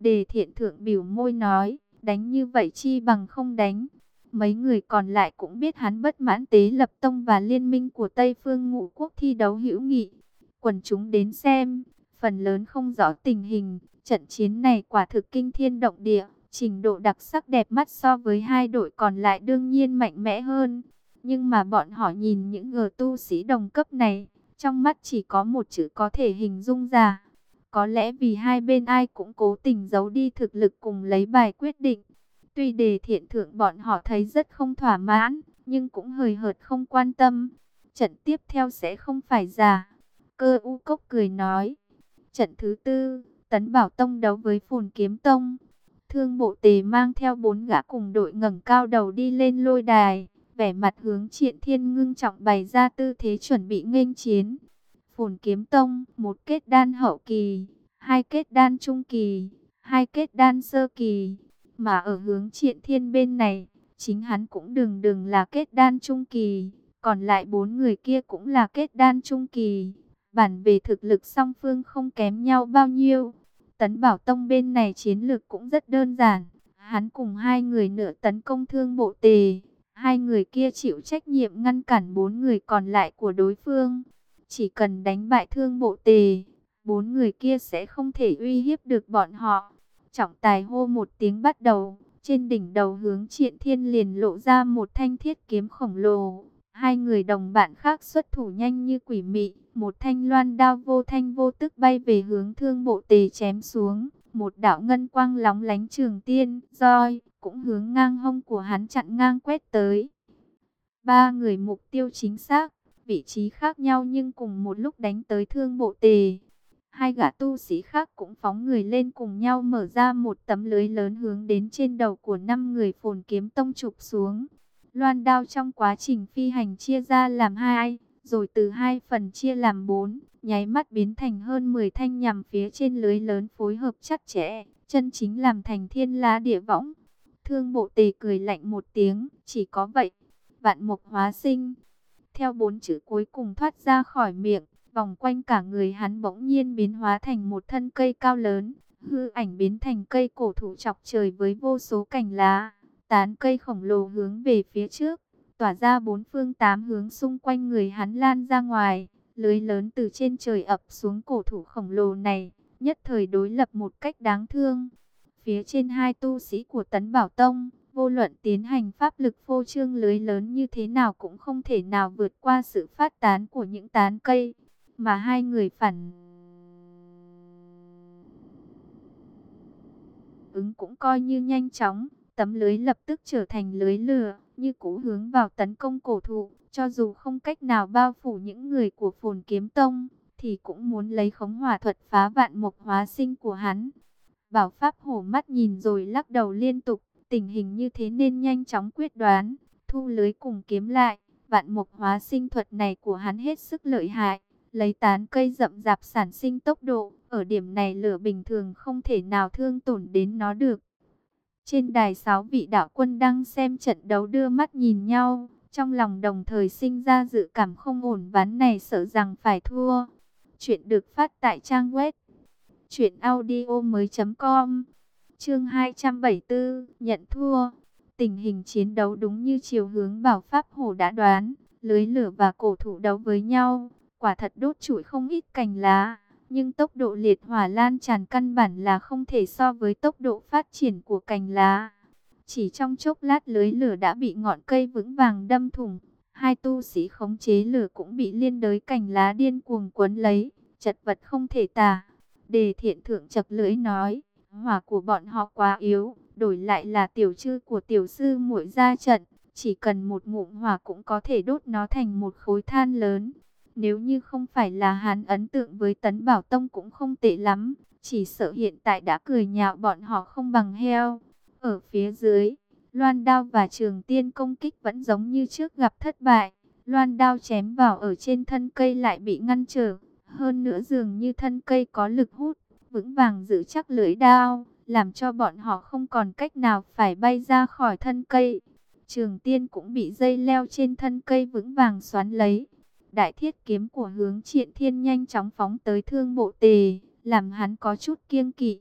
Đề thiện thượng biểu môi nói, đánh như vậy chi bằng không đánh. Mấy người còn lại cũng biết hắn bất mãn tế lập tông và liên minh của Tây Phương Ngũ Quốc thi đấu hữu nghị. Quần chúng đến xem, phần lớn không rõ tình hình, trận chiến này quả thực kinh thiên động địa, trình độ đặc sắc đẹp mắt so với hai đội còn lại đương nhiên mạnh mẽ hơn. Nhưng mà bọn họ nhìn những gờ tu sĩ đồng cấp này, trong mắt chỉ có một chữ có thể hình dung ra. Có lẽ vì hai bên ai cũng cố tình giấu đi thực lực cùng lấy bài quyết định. Tuy đề thiện thượng bọn họ thấy rất không thỏa mãn, nhưng cũng hời hợt không quan tâm. Trận tiếp theo sẽ không phải già. Cơ u cốc cười nói. Trận thứ tư, Tấn Bảo Tông đấu với Phồn Kiếm Tông. Thương bộ tề mang theo bốn gã cùng đội ngẩng cao đầu đi lên lôi đài. Vẻ mặt hướng triện thiên ngưng trọng bày ra tư thế chuẩn bị nghênh chiến. Phồn Kiếm Tông, một kết đan hậu kỳ, hai kết đan trung kỳ, hai kết đan sơ kỳ. Mà ở hướng triện thiên bên này, chính hắn cũng đừng đừng là kết đan trung kỳ, còn lại bốn người kia cũng là kết đan trung kỳ. Bản về thực lực song phương không kém nhau bao nhiêu. Tấn Bảo Tông bên này chiến lược cũng rất đơn giản. Hắn cùng hai người nửa tấn công thương bộ tề. Hai người kia chịu trách nhiệm ngăn cản bốn người còn lại của đối phương. Chỉ cần đánh bại thương bộ tề, bốn người kia sẽ không thể uy hiếp được bọn họ. Trọng tài hô một tiếng bắt đầu, trên đỉnh đầu hướng triện thiên liền lộ ra một thanh thiết kiếm khổng lồ. Hai người đồng bạn khác xuất thủ nhanh như quỷ mị, một thanh loan đao vô thanh vô tức bay về hướng thương bộ tề chém xuống. Một đạo ngân quang lóng lánh trường tiên, roi, cũng hướng ngang hông của hắn chặn ngang quét tới. Ba người mục tiêu chính xác, vị trí khác nhau nhưng cùng một lúc đánh tới thương bộ tề. Hai gã tu sĩ khác cũng phóng người lên cùng nhau mở ra một tấm lưới lớn hướng đến trên đầu của năm người phồn kiếm tông chụp xuống. Loan đao trong quá trình phi hành chia ra làm hai, rồi từ hai phần chia làm bốn, nháy mắt biến thành hơn 10 thanh nhằm phía trên lưới lớn phối hợp chặt chẽ, chân chính làm thành thiên lá địa võng. Thương bộ tề cười lạnh một tiếng, chỉ có vậy. Vạn mục hóa sinh. Theo bốn chữ cuối cùng thoát ra khỏi miệng, vòng quanh cả người hắn bỗng nhiên biến hóa thành một thân cây cao lớn, hư ảnh biến thành cây cổ thụ chọc trời với vô số cành lá, tán cây khổng lồ hướng về phía trước, tỏa ra bốn phương tám hướng xung quanh người hắn lan ra ngoài, lưới lớn từ trên trời ập xuống cổ thụ khổng lồ này, nhất thời đối lập một cách đáng thương. Phía trên hai tu sĩ của Tấn Bảo Tông, vô luận tiến hành pháp lực phô trương lưới lớn như thế nào cũng không thể nào vượt qua sự phát tán của những tán cây mà hai người phản ứng cũng coi như nhanh chóng, tấm lưới lập tức trở thành lưới lửa, như cũ hướng vào tấn công cổ thụ, cho dù không cách nào bao phủ những người của phồn kiếm tông, thì cũng muốn lấy khống hỏa thuật phá vạn mộc hóa sinh của hắn. Bảo Pháp hổ mắt nhìn rồi lắc đầu liên tục, tình hình như thế nên nhanh chóng quyết đoán, thu lưới cùng kiếm lại, vạn mục hóa sinh thuật này của hắn hết sức lợi hại lấy tán cây rậm rạp sản sinh tốc độ, ở điểm này lửa bình thường không thể nào thương tổn đến nó được. Trên đài sáu vị đạo quân đang xem trận đấu đưa mắt nhìn nhau, trong lòng đồng thời sinh ra dự cảm không ổn ván này sợ rằng phải thua. Chuyện được phát tại trang web truyệnaudiomoi.com. Chương 274, nhận thua. Tình hình chiến đấu đúng như chiều hướng Bảo Pháp Hổ đã đoán, lưới lửa và cổ thủ đấu với nhau, quả thật đốt trụi không ít cành lá, nhưng tốc độ liệt hỏa lan tràn căn bản là không thể so với tốc độ phát triển của cành lá. Chỉ trong chốc lát lưới lửa đã bị ngọn cây vững vàng đâm thủng, hai tu sĩ khống chế lửa cũng bị liên đới cành lá điên cuồng quấn lấy, chật vật không thể tả. Đề thiện thượng chập lưỡi nói, hỏa của bọn họ quá yếu, đổi lại là tiểu chư của tiểu sư muội ra trận, chỉ cần một ngụm hỏa cũng có thể đốt nó thành một khối than lớn. Nếu như không phải là hắn ấn tượng với Tấn Bảo Tông cũng không tệ lắm, chỉ sợ hiện tại đã cười nhạo bọn họ không bằng heo. Ở phía dưới, loan đao và trường tiên công kích vẫn giống như trước gặp thất bại. Loan đao chém vào ở trên thân cây lại bị ngăn trở. Hơn nữa dường như thân cây có lực hút, vững vàng giữ chắc lưỡi đao, làm cho bọn họ không còn cách nào phải bay ra khỏi thân cây. Trường tiên cũng bị dây leo trên thân cây vững vàng xoắn lấy. Đại thiết kiếm của hướng triện thiên nhanh chóng phóng tới thương bộ tề, làm hắn có chút kiêng kỵ.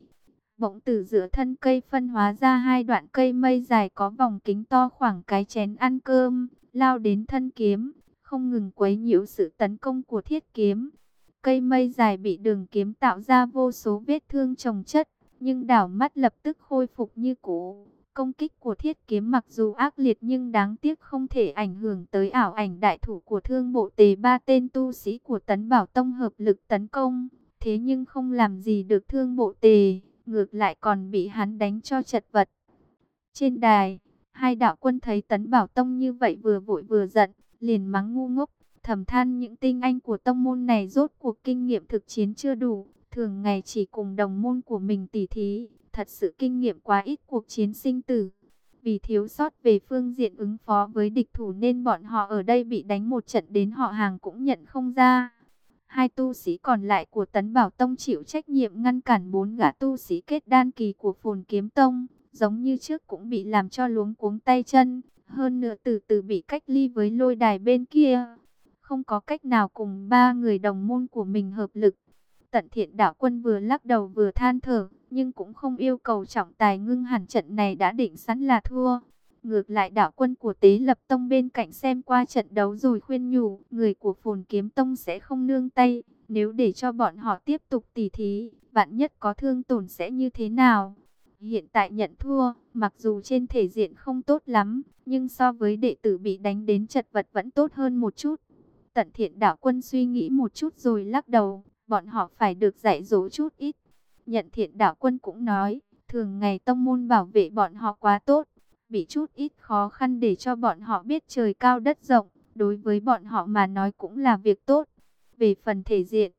Bỗng từ giữa thân cây phân hóa ra hai đoạn cây mây dài có vòng kính to khoảng cái chén ăn cơm, lao đến thân kiếm, không ngừng quấy nhiễu sự tấn công của thiết kiếm. Cây mây dài bị đường kiếm tạo ra vô số vết thương trồng chất, nhưng đảo mắt lập tức khôi phục như cũ. Công kích của thiết kiếm mặc dù ác liệt nhưng đáng tiếc không thể ảnh hưởng tới ảo ảnh đại thủ của thương bộ tề ba tên tu sĩ của tấn bảo tông hợp lực tấn công. Thế nhưng không làm gì được thương bộ tề, ngược lại còn bị hắn đánh cho chật vật. Trên đài, hai đạo quân thấy tấn bảo tông như vậy vừa vội vừa giận, liền mắng ngu ngốc, thầm than những tinh anh của tông môn này rốt cuộc kinh nghiệm thực chiến chưa đủ, thường ngày chỉ cùng đồng môn của mình tỉ thí, thật sự kinh nghiệm quá ít cuộc chiến sinh tử. Vì thiếu sót về phương diện ứng phó với địch thủ nên bọn họ ở đây bị đánh một trận đến họ hàng cũng nhận không ra. Hai tu sĩ còn lại của Tấn Bảo Tông chịu trách nhiệm ngăn cản bốn gã tu sĩ kết đan kỳ của Phồn Kiếm Tông, giống như trước cũng bị làm cho luống cuống tay chân, hơn nữa từ từ bị cách ly với lôi đài bên kia. Không có cách nào cùng ba người đồng môn của mình hợp lực. Tận thiện đạo quân vừa lắc đầu vừa than thở, nhưng cũng không yêu cầu trọng tài ngưng hẳn trận này đã định sẵn là thua. Ngược lại đạo quân của Tế Lập Tông bên cạnh xem qua trận đấu rồi khuyên nhủ, người của Phồn Kiếm Tông sẽ không nương tay, nếu để cho bọn họ tiếp tục tỉ thí, vạn nhất có thương tổn sẽ như thế nào? Hiện tại nhận thua, mặc dù trên thể diện không tốt lắm, nhưng so với đệ tử bị đánh đến chật vật vẫn tốt hơn một chút. Tận thiện đạo quân suy nghĩ một chút rồi lắc đầu, bọn họ phải được dạy dỗ chút ít. Nhận thiện đạo quân cũng nói, thường ngày tông môn bảo vệ bọn họ quá tốt, bị chút ít khó khăn để cho bọn họ biết trời cao đất rộng, đối với bọn họ mà nói cũng là việc tốt. Về phần thể diện,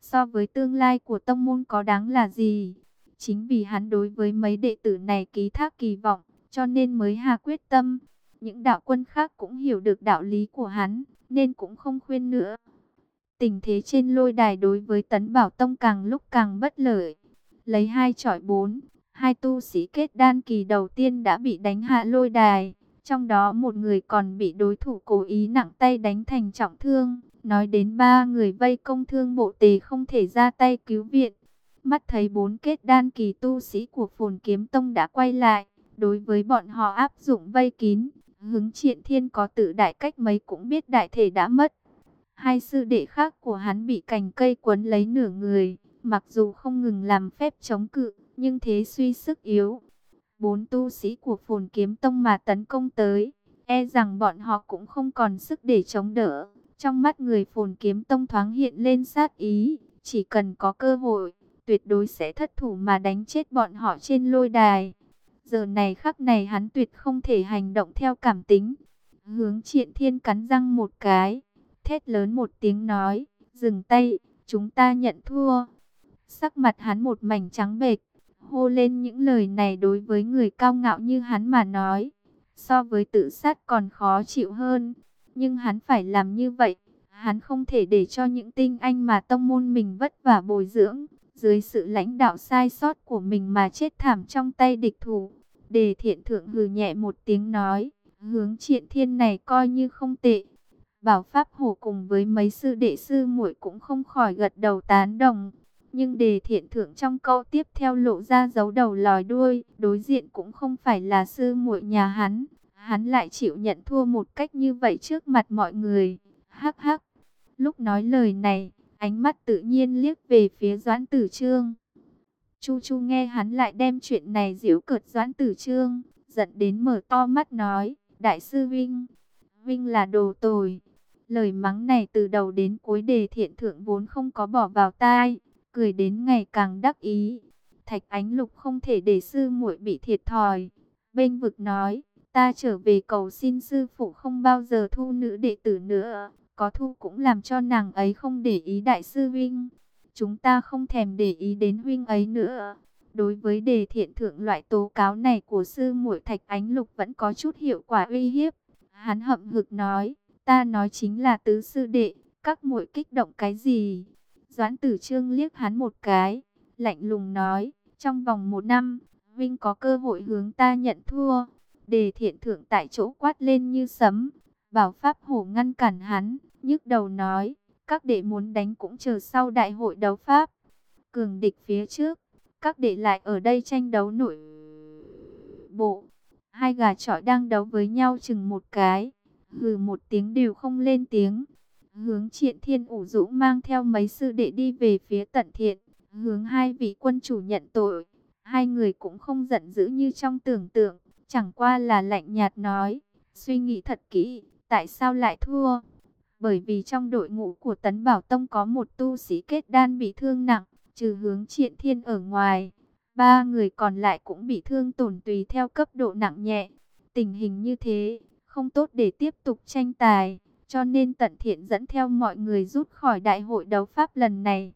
so với tương lai của tông môn có đáng là gì? Chính vì hắn đối với mấy đệ tử này ký thác kỳ vọng, cho nên mới hà quyết tâm. Những đạo quân khác cũng hiểu được đạo lý của hắn, nên cũng không khuyên nữa. Tình thế trên lôi đài đối với Tấn Bảo Tông càng lúc càng bất lợi. Lấy hai trọi bốn, hai tu sĩ kết đan kỳ đầu tiên đã bị đánh hạ lôi đài. Trong đó một người còn bị đối thủ cố ý nặng tay đánh thành trọng thương. Nói đến ba người vây công thương bộ tề không thể ra tay cứu viện. Mắt thấy bốn kết đan kỳ tu sĩ của phồn kiếm tông đã quay lại. Đối với bọn họ áp dụng vây kín. Hứng triện thiên có tự đại cách mấy cũng biết đại thể đã mất. Hai sư đệ khác của hắn bị cành cây quấn lấy nửa người. Mặc dù không ngừng làm phép chống cự, nhưng thế suy sức yếu. Bốn tu sĩ của phồn kiếm tông mà tấn công tới, e rằng bọn họ cũng không còn sức để chống đỡ. Trong mắt người phồn kiếm tông thoáng hiện lên sát ý, chỉ cần có cơ hội, tuyệt đối sẽ thất thủ mà đánh chết bọn họ trên lôi đài. Giờ này khắc này hắn tuyệt không thể hành động theo cảm tính. Hướng triện thiên cắn răng một cái, thét lớn một tiếng nói, dừng tay, chúng ta nhận thua. Sắc mặt hắn một mảnh trắng bệch, hô lên những lời này đối với người cao ngạo như hắn mà nói. So với tự sát còn khó chịu hơn, nhưng hắn phải làm như vậy. Hắn không thể để cho những tinh anh mà tông môn mình vất vả bồi dưỡng, dưới sự lãnh đạo sai sót của mình mà chết thảm trong tay địch thủ. Đề thiện thượng hừ nhẹ một tiếng nói, hướng triện thiên này coi như không tệ. Bảo Pháp hồ cùng với mấy sư đệ sư muội cũng không khỏi gật đầu tán đồng. Nhưng đề thiện thượng trong câu tiếp theo lộ ra dấu đầu lòi đuôi, đối diện cũng không phải là sư muội nhà hắn. Hắn lại chịu nhận thua một cách như vậy trước mặt mọi người. Hắc hắc. Lúc nói lời này, ánh mắt tự nhiên liếc về phía Doãn Tử Trương. Chu Chu nghe hắn lại đem chuyện này giễu cợt Doãn Tử Trương, giận đến mở to mắt nói, Đại sư Vinh, Vinh là đồ tồi. Lời mắng này từ đầu đến cuối đề thiện thượng vốn không có bỏ vào tai, cười đến ngày càng đắc ý. Thạch Ánh Lục không thể để sư muội bị thiệt thòi. Bên vực nói, ta trở về cầu xin sư phụ không bao giờ thu nữ đệ tử nữa. Có thu cũng làm cho nàng ấy không để ý đại sư Vinh. Chúng ta không thèm để ý đến huynh ấy nữa. Đối với đề thiện thượng loại tố cáo này của sư muội Thạch Ánh Lục vẫn có chút hiệu quả uy hiếp. Hắn hậm hực nói, ta nói chính là tứ sư đệ, các muội kích động cái gì? Doãn tử trương liếc hắn một cái, lạnh lùng nói, trong vòng một năm, Vinh có cơ hội hướng ta nhận thua. Đề thiện thượng tại chỗ quát lên như sấm, bảo pháp hổ ngăn cản hắn, nhức đầu nói, các đệ muốn đánh cũng chờ sau đại hội đấu pháp. Cường địch phía trước, các đệ lại ở đây tranh đấu nội bộ. Hai gà trọi đang đấu với nhau chừng một cái, hừ một tiếng đều không lên tiếng. Hướng triện thiên ủ rũ mang theo mấy sư đệ đi về phía tận thiện, hướng hai vị quân chủ nhận tội. Hai người cũng không giận dữ như trong tưởng tượng, chẳng qua là lạnh nhạt nói, suy nghĩ thật kỹ, tại sao lại thua? Bởi vì trong đội ngũ của Tấn Bảo Tông có một tu sĩ kết đan bị thương nặng, trừ hướng triện thiên ở ngoài. Ba người còn lại cũng bị thương tổn tùy theo cấp độ nặng nhẹ. Tình hình như thế, không tốt để tiếp tục tranh tài. Cho nên tận thiện dẫn theo mọi người rút khỏi đại hội đấu pháp lần này.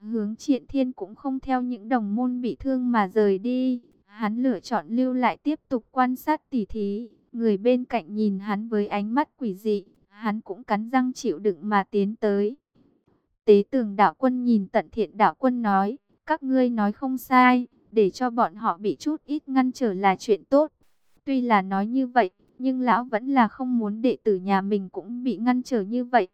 Hướng triện thiên cũng không theo những đồng môn bị thương mà rời đi. Hắn lựa chọn lưu lại tiếp tục quan sát tỉ thí. Người bên cạnh nhìn hắn với ánh mắt quỷ dị. Hắn cũng cắn răng chịu đựng mà tiến tới. Tế tường đạo quân nhìn tận thiện đạo quân nói. Các ngươi nói không sai. Để cho bọn họ bị chút ít ngăn trở là chuyện tốt. Tuy là nói như vậy, nhưng lão vẫn là không muốn đệ tử nhà mình cũng bị ngăn trở như vậy.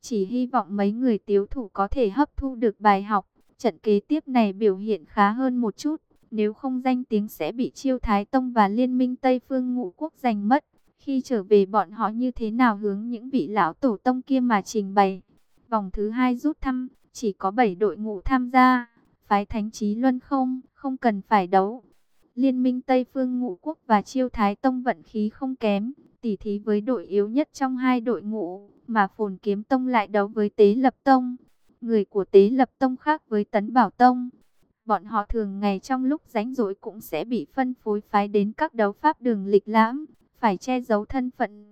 Chỉ hy vọng mấy người tiếu thủ có thể hấp thu được bài học. Trận kế tiếp này biểu hiện khá hơn một chút. Nếu không danh tiếng sẽ bị chiêu Thái Tông và Liên minh Tây Phương ngũ quốc giành mất. Khi trở về bọn họ như thế nào hướng những vị lão tổ tông kia mà trình bày. Vòng thứ hai rút thăm, chỉ có 7 đội ngũ tham gia. Phái Thánh trí Luân không, không cần phải đấu. Liên minh Tây Phương Ngũ Quốc và Chiêu Thái Tông vận khí không kém, tỉ thí với đội yếu nhất trong hai đội ngũ, mà Phồn Kiếm Tông lại đấu với Tế Lập Tông. Người của Tế Lập Tông khác với Tấn Bảo Tông. Bọn họ thường ngày trong lúc rảnh rỗi cũng sẽ bị phân phối phái đến các đấu pháp đường lịch lãm, phải che giấu thân phận.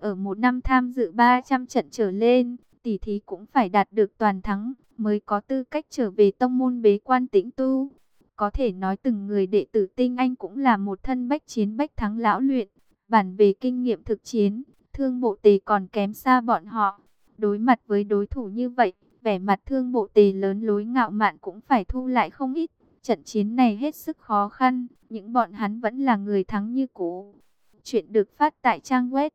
Ở một năm tham dự 300 trận trở lên, tỷ thí cũng phải đạt được toàn thắng, mới có tư cách trở về tông môn bế quan tĩnh tu. Có thể nói từng người đệ tử tinh anh cũng là một thân bách chiến bách thắng lão luyện. Bản về kinh nghiệm thực chiến, thương bộ tề còn kém xa bọn họ. Đối mặt với đối thủ như vậy, vẻ mặt thương bộ tề lớn lối ngạo mạn cũng phải thu lại không ít. Trận chiến này hết sức khó khăn, những bọn hắn vẫn là người thắng như cũ. Chuyện được phát tại trang web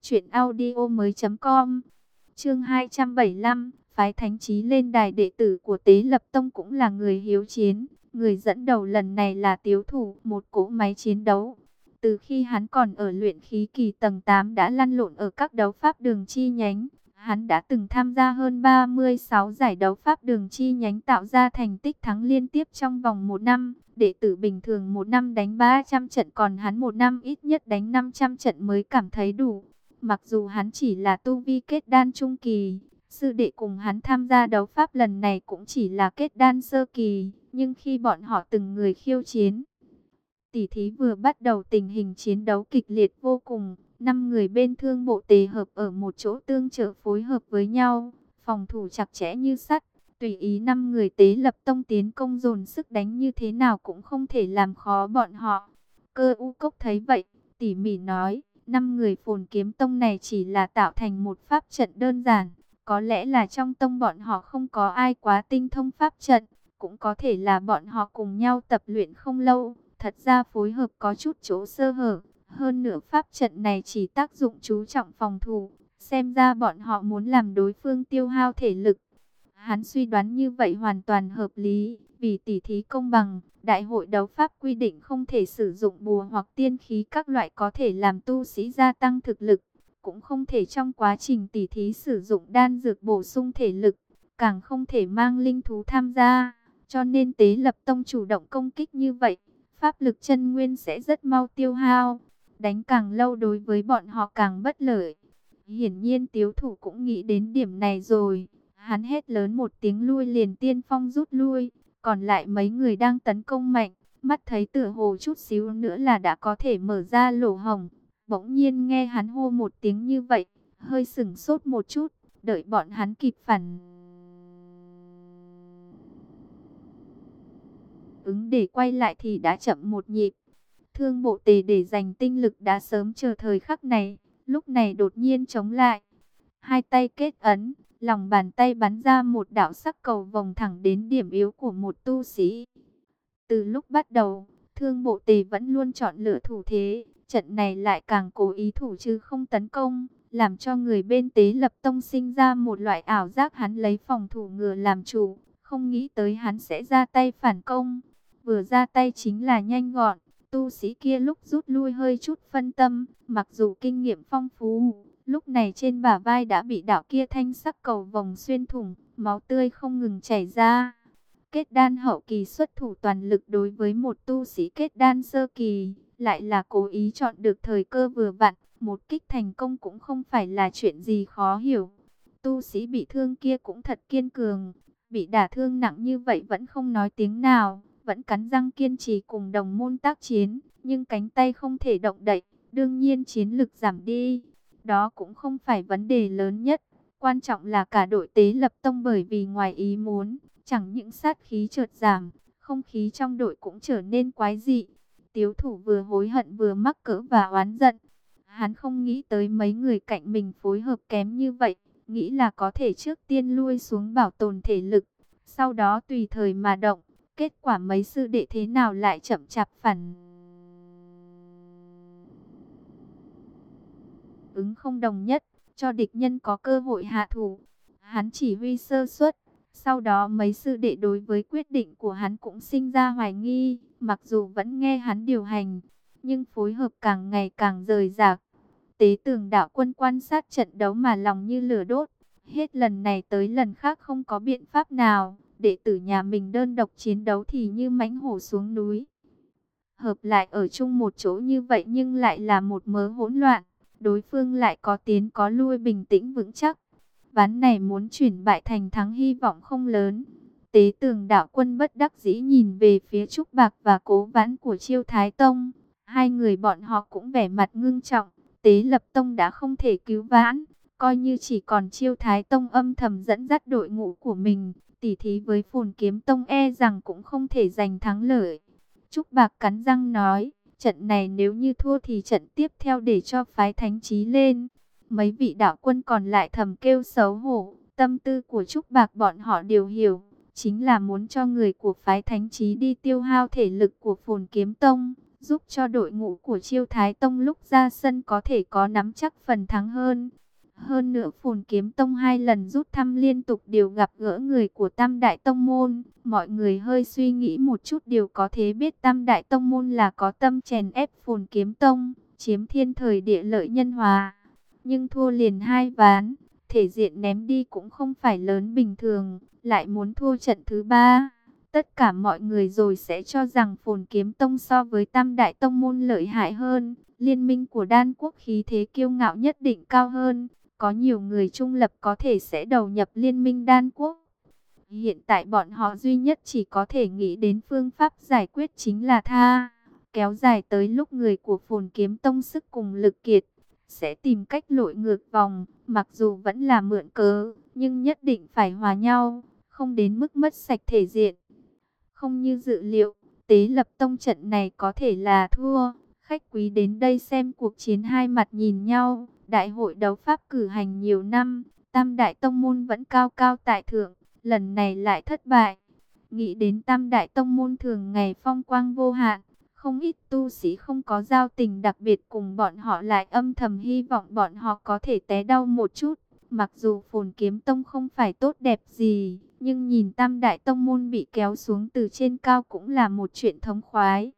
truyệnaudiomoi.com. Chương 275, phái thánh trí lên đài đệ tử của Tế Lập Tông cũng là người hiếu chiến, Người dẫn đầu lần này là Tiếu Thủ, một cỗ máy chiến đấu. Từ khi hắn còn ở luyện khí kỳ tầng 8 đã lăn lộn ở các đấu pháp đường chi nhánh. Hắn đã từng tham gia hơn 36 giải đấu pháp đường chi nhánh tạo ra thành tích thắng liên tiếp trong vòng một năm. Đệ tử bình thường một năm đánh 300 trận còn hắn một năm ít nhất đánh 500 trận mới cảm thấy đủ. Mặc dù hắn chỉ là tu vi kết đan trung kỳ, sư đệ cùng hắn tham gia đấu pháp lần này cũng chỉ là kết đan sơ kỳ. Nhưng khi bọn họ từng người khiêu chiến, tỷ thí vừa bắt đầu tình hình chiến đấu kịch liệt vô cùng. Năm người bên thương bộ tề hợp ở một chỗ tương trợ phối hợp với nhau, phòng thủ chặt chẽ như sắt. Tùy ý năm người tế lập tông tiến công dồn sức đánh như thế nào cũng không thể làm khó bọn họ. Cơ u cốc thấy vậy, tỉ mỉ nói, năm người phồn kiếm tông này chỉ là tạo thành một pháp trận đơn giản. Có lẽ là trong tông bọn họ không có ai quá tinh thông pháp trận, cũng có thể là bọn họ cùng nhau tập luyện không lâu, thật ra phối hợp có chút chỗ sơ hở. Hơn nữa pháp trận này chỉ tác dụng chú trọng phòng thủ, xem ra bọn họ muốn làm đối phương tiêu hao thể lực. Hắn suy đoán như vậy hoàn toàn hợp lý, vì tỉ thí công bằng, đại hội đấu pháp quy định không thể sử dụng bùa hoặc tiên khí các loại có thể làm tu sĩ gia tăng thực lực, cũng không thể trong quá trình tỉ thí sử dụng đan dược bổ sung thể lực, càng không thể mang linh thú tham gia. Cho nên tế lập tông chủ động công kích như vậy, pháp lực chân nguyên sẽ rất mau tiêu hao. Đánh càng lâu đối với bọn họ càng bất lợi. Hiển nhiên tiếu thủ cũng nghĩ đến điểm này rồi. Hắn hét lớn một tiếng lui liền tiên phong rút lui. Còn lại mấy người đang tấn công mạnh. Mắt thấy tựa hồ chút xíu nữa là đã có thể mở ra lỗ hồng. Bỗng nhiên nghe hắn hô một tiếng như vậy. Hơi sửng sốt một chút. Đợi bọn hắn kịp phản ứng để quay lại thì đã chậm một nhịp. Thương bộ tề để dành tinh lực đã sớm chờ thời khắc này, lúc này đột nhiên chống lại. Hai tay kết ấn, lòng bàn tay bắn ra một đạo sắc cầu vòng thẳng đến điểm yếu của một tu sĩ. Từ lúc bắt đầu, thương bộ tề vẫn luôn chọn lựa thủ thế, trận này lại càng cố ý thủ chứ không tấn công, làm cho người bên tế lập tông sinh ra một loại ảo giác hắn lấy phòng thủ ngừa làm chủ, không nghĩ tới hắn sẽ ra tay phản công. Vừa ra tay chính là nhanh gọn, tu sĩ kia lúc rút lui hơi chút phân tâm, mặc dù kinh nghiệm phong phú, lúc này trên bả vai đã bị đạo kia thanh sắc cầu vòng xuyên thủng, máu tươi không ngừng chảy ra. Kết đan hậu kỳ xuất thủ toàn lực đối với một tu sĩ kết đan sơ kỳ, lại là cố ý chọn được thời cơ vừa vặn, một kích thành công cũng không phải là chuyện gì khó hiểu. Tu sĩ bị thương kia cũng thật kiên cường, bị đả thương nặng như vậy vẫn không nói tiếng nào, vẫn cắn răng kiên trì cùng đồng môn tác chiến, nhưng cánh tay không thể động đậy, đương nhiên chiến lực giảm đi. Đó cũng không phải vấn đề lớn nhất, quan trọng là cả đội tế lập tông bởi vì ngoài ý muốn, chẳng những sát khí chợt giảm, không khí trong đội cũng trở nên quái dị. Tiếu thủ vừa hối hận vừa mắc cỡ và oán giận. Hắn không nghĩ tới mấy người cạnh mình phối hợp kém như vậy, nghĩ là có thể trước tiên lui xuống bảo tồn thể lực, sau đó tùy thời mà động. Kết quả mấy sư đệ thế nào lại chậm chạp phản ứng không đồng nhất, cho địch nhân có cơ hội hạ thủ. Hắn chỉ huy sơ suất, sau đó mấy sư đệ đối với quyết định của hắn cũng sinh ra hoài nghi, mặc dù vẫn nghe hắn điều hành, nhưng phối hợp càng ngày càng rời rạc. Tế tường đạo quân quan sát trận đấu mà lòng như lửa đốt, hết lần này tới lần khác không có biện pháp nào, đệ tử nhà mình đơn độc chiến đấu thì như mãnh hổ xuống núi. Hợp lại ở chung một chỗ như vậy nhưng lại là một mớ hỗn loạn, đối phương lại có tiến có lui bình tĩnh vững chắc. Ván này muốn chuyển bại thành thắng hy vọng không lớn. Tế tường đạo quân bất đắc dĩ nhìn về phía Trúc Bạc và cố vãn của Chiêu Thái Tông. Hai người bọn họ cũng vẻ mặt ngưng trọng. Tế lập tông đã không thể cứu vãn. Coi như chỉ còn Chiêu Thái Tông âm thầm dẫn dắt đội ngũ của mình. Tỉ thí với phồn kiếm tông e rằng cũng không thể giành thắng lợi. Trúc Bạc cắn răng nói. Trận này nếu như thua thì trận tiếp theo để cho phái thánh trí lên. Mấy vị đạo quân còn lại thầm kêu xấu hổ. Tâm tư của Trúc Bạc bọn họ đều hiểu. Chính là muốn cho người của phái thánh trí đi tiêu hao thể lực của phồn kiếm tông. Giúp cho đội ngũ của chiêu thái tông lúc ra sân có thể có nắm chắc phần thắng hơn. Hơn nữa phồn kiếm tông hai lần rút thăm liên tục đều gặp gỡ người của tam đại tông môn. Mọi người hơi suy nghĩ một chút đều có thể biết tam đại tông môn là có tâm chèn ép phồn kiếm tông, chiếm thiên thời địa lợi nhân hòa. Nhưng thua liền hai ván, thể diện ném đi cũng không phải lớn bình thường, lại muốn thua trận thứ ba. Tất cả mọi người rồi sẽ cho rằng phồn kiếm tông so với tam đại tông môn lợi hại hơn, liên minh của đan quốc khí thế kiêu ngạo nhất định cao hơn, có nhiều người trung lập có thể sẽ đầu nhập liên minh đan quốc. Hiện tại bọn họ duy nhất chỉ có thể nghĩ đến phương pháp giải quyết chính là tha. Kéo dài tới lúc người của phồn kiếm tông sức cùng lực kiệt. Sẽ tìm cách lội ngược vòng. Mặc dù vẫn là mượn cớ. Nhưng nhất định phải hòa nhau. Không đến mức mất sạch thể diện. Không như dự liệu. Tế lập tông trận này có thể là thua. Khách quý đến đây xem cuộc chiến hai mặt nhìn nhau. Đại hội đấu pháp cử hành nhiều năm, Tam Đại Tông Môn vẫn cao cao tại thượng, lần này lại thất bại. Nghĩ đến Tam Đại Tông Môn thường ngày phong quang vô hạn, không ít tu sĩ không có giao tình đặc biệt cùng bọn họ lại âm thầm hy vọng bọn họ có thể té đau một chút. Mặc dù phồn kiếm tông không phải tốt đẹp gì, nhưng nhìn Tam Đại Tông Môn bị kéo xuống từ trên cao cũng là một chuyện thống khoái.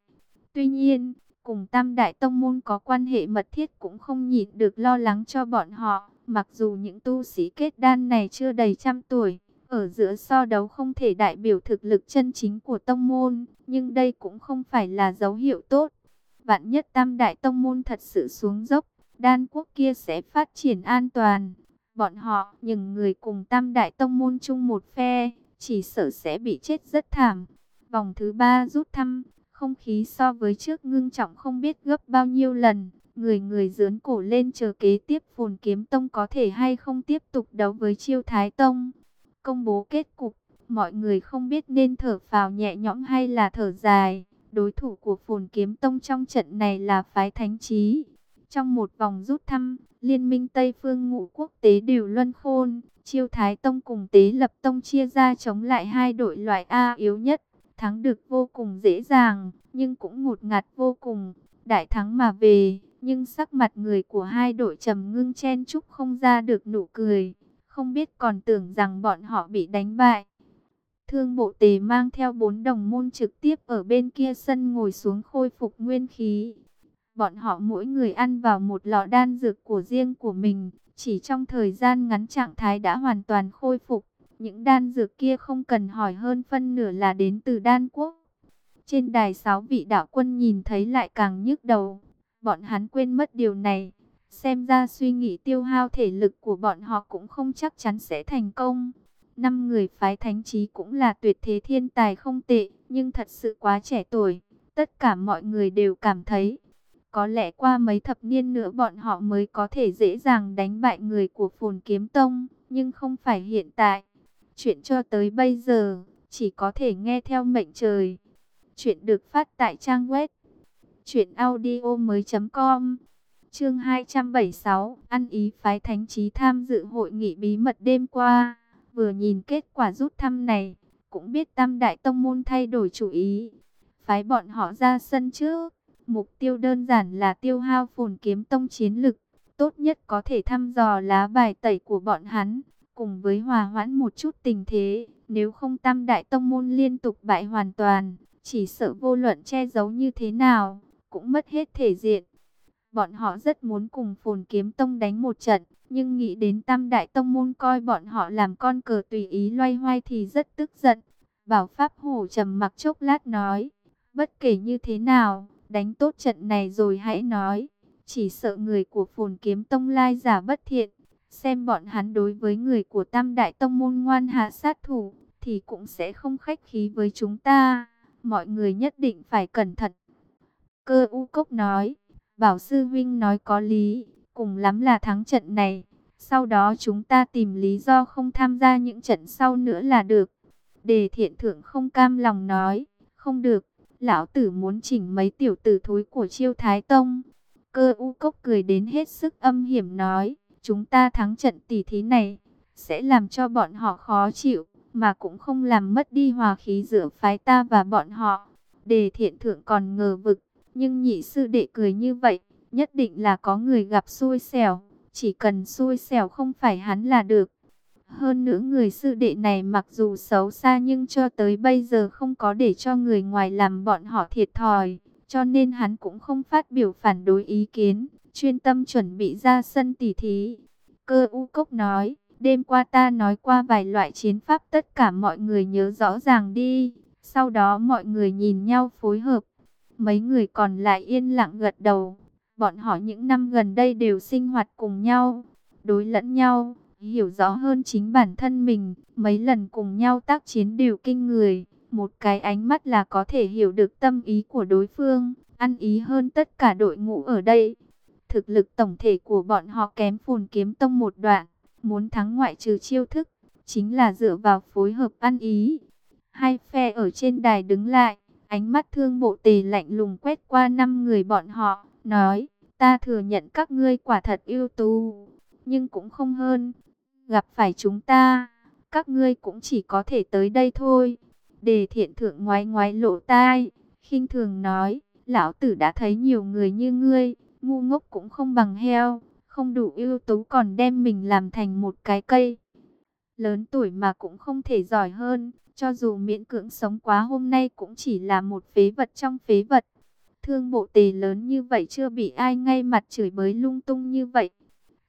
Tuy nhiên, cùng Tam Đại Tông Môn có quan hệ mật thiết cũng không nhịn được lo lắng cho bọn họ. Mặc dù những tu sĩ kết đan này chưa đầy trăm tuổi, ở giữa so đấu không thể đại biểu thực lực chân chính của Tông Môn, nhưng đây cũng không phải là dấu hiệu tốt. Vạn nhất Tam Đại Tông Môn thật sự xuống dốc, đan quốc kia sẽ phát triển an toàn. Bọn họ, những người cùng Tam Đại Tông Môn chung một phe, chỉ sợ sẽ bị chết rất thảm. Vòng thứ ba rút thăm, không khí so với trước ngưng trọng không biết gấp bao nhiêu lần. Người người dướn cổ lên chờ kế tiếp phồn kiếm tông có thể hay không tiếp tục đấu với chiêu thái tông. Công bố kết cục, mọi người không biết nên thở phào nhẹ nhõm hay là thở dài. Đối thủ của phồn kiếm tông trong trận này là phái thánh trí. Trong một vòng rút thăm, Liên minh Tây Phương ngũ quốc tế đều luân khôn. Chiêu Thái Tông cùng Tế Lập Tông chia ra chống lại hai đội loại A yếu nhất thắng được vô cùng dễ dàng, nhưng cũng ngột ngạt vô cùng. Đại thắng mà về, nhưng sắc mặt người của hai đội trầm ngưng chen chúc không ra được nụ cười, không biết còn tưởng rằng bọn họ bị đánh bại. Thương bộ tề mang theo bốn đồng môn trực tiếp ở bên kia sân ngồi xuống khôi phục nguyên khí. Bọn họ mỗi người ăn vào một lọ đan dược của riêng của mình, chỉ trong thời gian ngắn trạng thái đã hoàn toàn khôi phục. Những đan dược kia không cần hỏi hơn phân nửa là đến từ đan quốc. Trên đài sáu vị đạo quân nhìn thấy lại càng nhức đầu. Bọn hắn quên mất điều này. Xem ra suy nghĩ tiêu hao thể lực của bọn họ cũng không chắc chắn sẽ thành công. Năm người phái thánh trí cũng là tuyệt thế thiên tài không tệ, nhưng thật sự quá trẻ tuổi. Tất cả mọi người đều cảm thấy, có lẽ qua mấy thập niên nữa bọn họ mới có thể dễ dàng đánh bại người của phồn kiếm tông, nhưng không phải hiện tại. Chuyện cho tới bây giờ, chỉ có thể nghe theo mệnh trời. Chuyện được phát tại trang web truyệnaudiomoi.com. Chương 276, ăn ý phái thánh trí tham dự hội nghị bí mật đêm qua. Vừa nhìn kết quả rút thăm này, cũng biết Tam Đại Tông Môn thay đổi chủ ý. Phái bọn họ ra sân trước, mục tiêu đơn giản là tiêu hao phồn kiếm tông chiến lực. Tốt nhất có thể thăm dò lá bài tẩy của bọn hắn, cùng với hòa hoãn một chút tình thế. Nếu không Tam Đại Tông Môn liên tục bại hoàn toàn, chỉ sợ vô luận che giấu như thế nào, cũng mất hết thể diện. Bọn họ rất muốn cùng phồn kiếm tông đánh một trận, nhưng nghĩ đến tam đại tông môn coi bọn họ làm con cờ tùy ý loay hoay thì rất tức giận. Bảo Pháp Hổ trầm mặc chốc lát nói, bất kể như thế nào, đánh tốt trận này rồi hãy nói. Chỉ sợ người của phồn kiếm tông lai giả bất thiện, xem bọn hắn đối với người của tam đại tông môn ngoan hạ sát thủ, thì cũng sẽ không khách khí với chúng ta. Mọi người nhất định phải cẩn thận. Cơ u cốc nói, bảo sư huynh nói có lý, cùng lắm là thắng trận này. Sau đó chúng ta tìm lý do không tham gia những trận sau nữa là được. Đề thiện thượng không cam lòng nói, không được, lão tử muốn chỉnh mấy tiểu tử thối của chiêu thái tông. Cơ u cốc cười đến hết sức âm hiểm nói, chúng ta thắng trận tỷ thí này, sẽ làm cho bọn họ khó chịu, mà cũng không làm mất đi hòa khí giữa phái ta và bọn họ. Đề thiện thượng còn ngờ vực, nhưng nhị sư đệ cười như vậy, nhất định là có người gặp xui xẻo, chỉ cần xui xẻo không phải hắn là được. Hơn nữa người sư đệ này mặc dù xấu xa nhưng cho tới bây giờ không có để cho người ngoài làm bọn họ thiệt thòi, cho nên hắn cũng không phát biểu phản đối ý kiến, chuyên tâm chuẩn bị ra sân tỉ thí. Cơ u cốc nói, đêm qua ta nói qua vài loại chiến pháp tất cả mọi người nhớ rõ ràng đi, sau đó mọi người nhìn nhau phối hợp. Mấy người còn lại yên lặng gật đầu. Bọn họ những năm gần đây đều sinh hoạt cùng nhau, đối lẫn nhau, hiểu rõ hơn chính bản thân mình. Mấy lần cùng nhau tác chiến đều kinh người. Một cái ánh mắt là có thể hiểu được tâm ý của đối phương, ăn ý hơn tất cả đội ngũ ở đây. Thực lực tổng thể của bọn họ kém phồn kiếm tông một đoạn, muốn thắng ngoại trừ chiêu thức, chính là dựa vào phối hợp ăn ý. Hai phe ở trên đài đứng lại, ánh mắt thương bộ tề lạnh lùng quét qua năm người bọn họ, nói, ta thừa nhận các ngươi quả thật ưu tú, nhưng cũng không hơn. Gặp phải chúng ta, các ngươi cũng chỉ có thể tới đây thôi. Đề thiện thượng ngoái ngoái lộ tai, khinh thường nói, lão tử đã thấy nhiều người như ngươi, ngu ngốc cũng không bằng heo, không đủ ưu tú còn đem mình làm thành một cái cây. Lớn tuổi mà cũng không thể giỏi hơn, cho dù miễn cưỡng sống quá hôm nay cũng chỉ là một phế vật trong phế vật. Thương bộ tề lớn như vậy chưa bị ai ngay mặt chửi bới lung tung như vậy.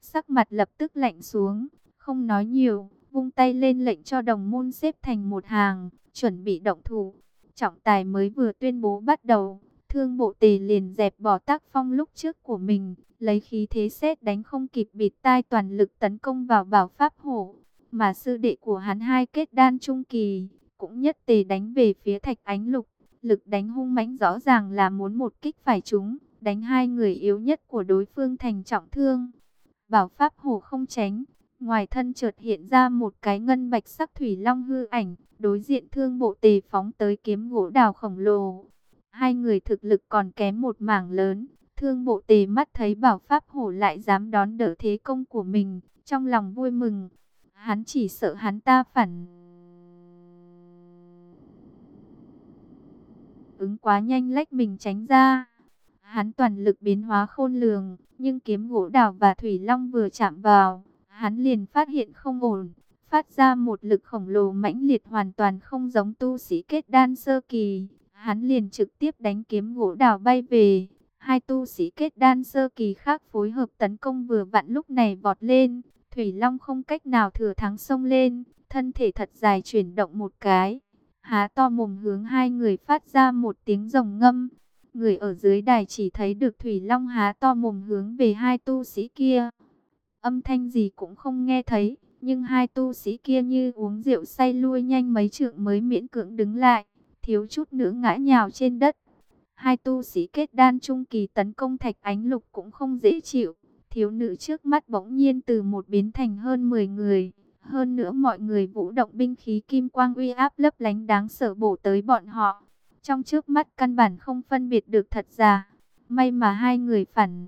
Sắc mặt lập tức lạnh xuống, không nói nhiều, vung tay lên lệnh cho đồng môn xếp thành một hàng, chuẩn bị động thủ. Trọng tài mới vừa tuyên bố bắt đầu, thương bộ tề liền dẹp bỏ tác phong lúc trước của mình, lấy khí thế xét đánh không kịp bịt tai toàn lực tấn công vào bảo pháp hổ. Mà sư đệ của hắn hai kết đan trung kỳ, cũng nhất tề đánh về phía thạch ánh lục lực đánh hung mãnh rõ ràng là muốn một kích phải chúng, đánh hai người yếu nhất của đối phương thành trọng thương. Bảo Pháp Hổ không tránh, ngoài thân chợt hiện ra một cái ngân bạch sắc thủy long hư ảnh, đối diện thương bộ tề phóng tới kiếm gỗ đào khổng lồ. Hai người thực lực còn kém một mảng lớn, thương bộ tề mắt thấy Bảo Pháp Hổ lại dám đón đỡ thế công của mình, trong lòng vui mừng. Hắn chỉ sợ hắn ta phản ứng quá nhanh lách mình tránh ra. Hắn toàn lực biến hóa khôn lường, nhưng kiếm gỗ đào và thủy long vừa chạm vào, hắn liền phát hiện không ổn, phát ra một lực khổng lồ mãnh liệt hoàn toàn không giống tu sĩ kết đan sơ kỳ. Hắn liền trực tiếp đánh kiếm gỗ đào bay về. Hai tu sĩ kết đan sơ kỳ khác phối hợp tấn công vừa vặn lúc này vọt lên. Thủy Long không cách nào thừa thắng sông lên, thân thể thật dài chuyển động một cái. Há to mồm hướng hai người phát ra một tiếng rồng ngâm. Người ở dưới đài chỉ thấy được Thủy Long há to mồm hướng về hai tu sĩ kia. Âm thanh gì cũng không nghe thấy, nhưng hai tu sĩ kia như uống rượu say lui nhanh mấy trượng mới miễn cưỡng đứng lại, thiếu chút nữa ngã nhào trên đất. Hai tu sĩ kết đan trung kỳ tấn công thạch ánh lục cũng không dễ chịu. Thiếu nữ trước mắt bỗng nhiên từ một biến thành hơn 10 người. Hơn nữa mọi người vũ động binh khí kim quang uy áp lấp lánh đáng sợ bổ tới bọn họ. Trong trước mắt căn bản không phân biệt được thật giả. May mà hai người phản